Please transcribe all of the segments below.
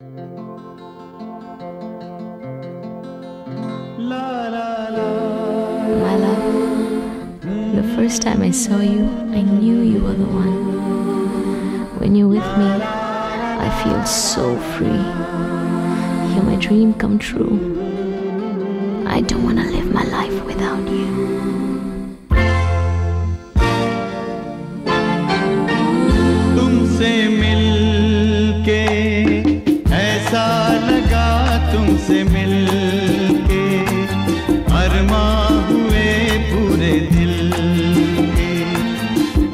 My love, the first time I saw you, I knew you were the one. When you're with me, I feel so free. You're my dream come true. I don't want to live my life without you. तुमसे मिलके अरमा हुए पूरे दिल के।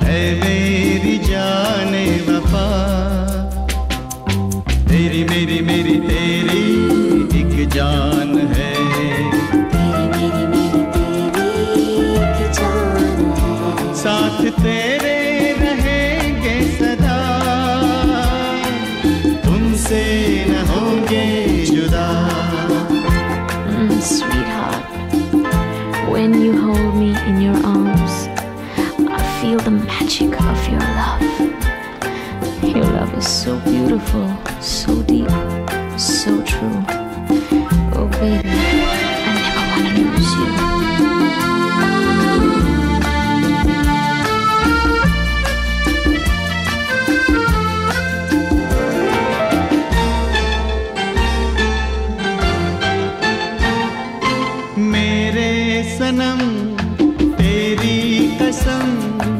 है मेरी जाने वफा। तेरी, मेरी मेरी, तेरी एक जान है। साथ तेरे रहेंगे सदा। तुमसे न होंगे magic of your love. Your love is so beautiful, so deep, so true. Oh, baby, I never want to lose you. मेरे सनम तेरी कसम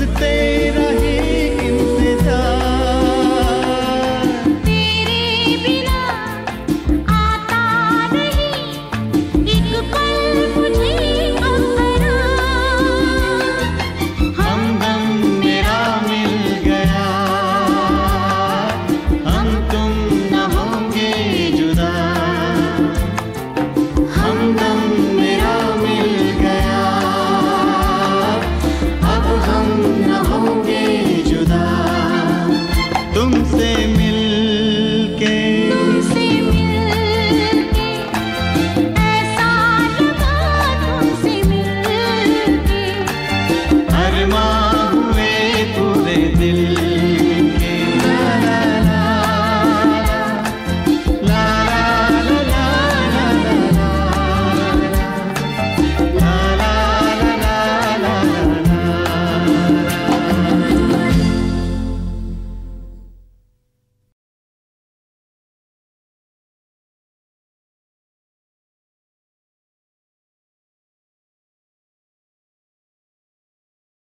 the thing dil